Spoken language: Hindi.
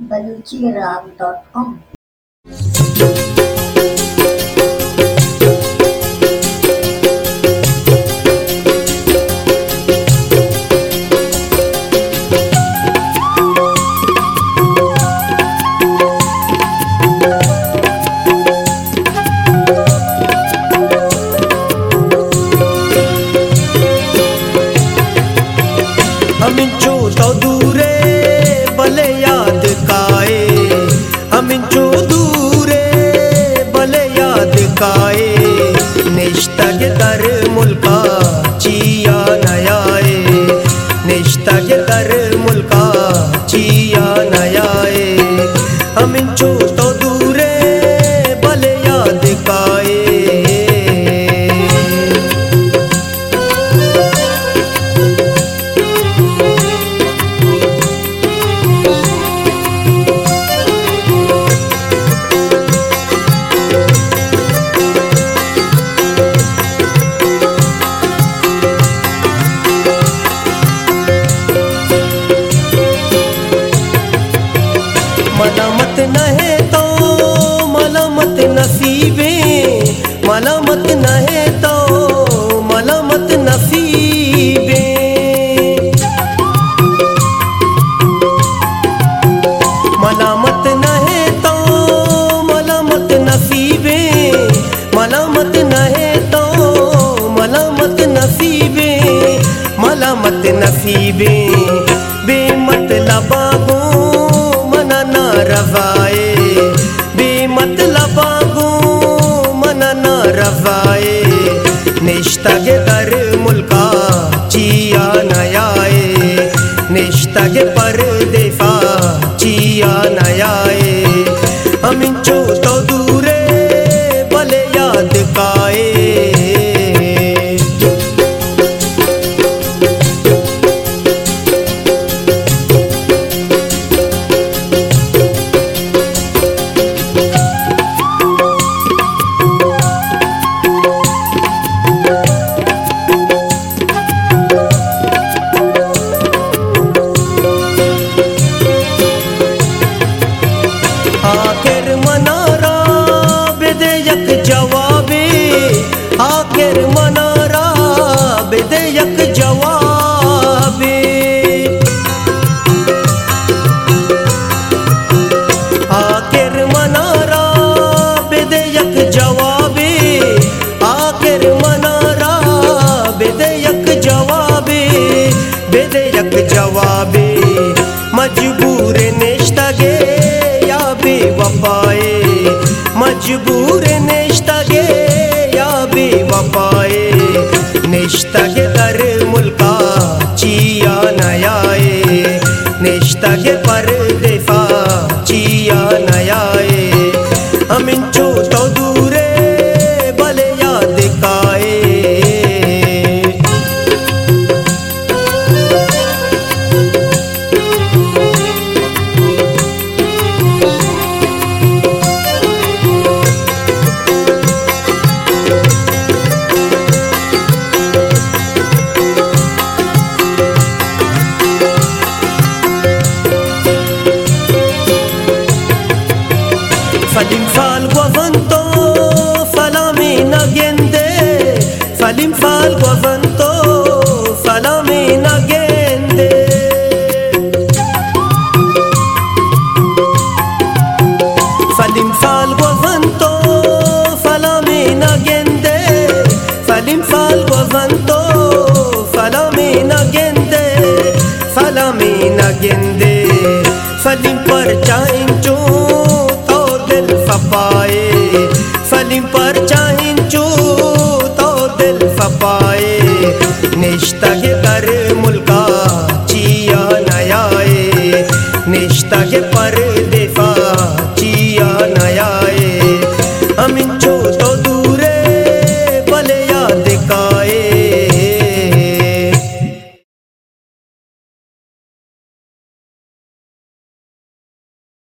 बलूचीराग.com हमिंचू तो दूरे भले याद काए काए निष्ठग कर मुल्का चिया नयाए। निष्ठग कर मुल्का चिया नयाए। हम तो मलामत नसीबे बेमतलबा गो मना रवाए। बेमतलबा हो, मना ना रवाए। निष्ठग कर मुल्का चिया नयाए निष्ठग पर देफा मजबूर नेश्तगे या बेवफाए। मजबूर नेश्तगे या बेवफाए। निश्तगे कर मुल्का चिया नयाए। निश्तगे पर देफा चिया नयाए। falim falgoavanto falami nagiende falim falgoavanto निश्तग कर मुल्का चिया नयाए निश्तग पर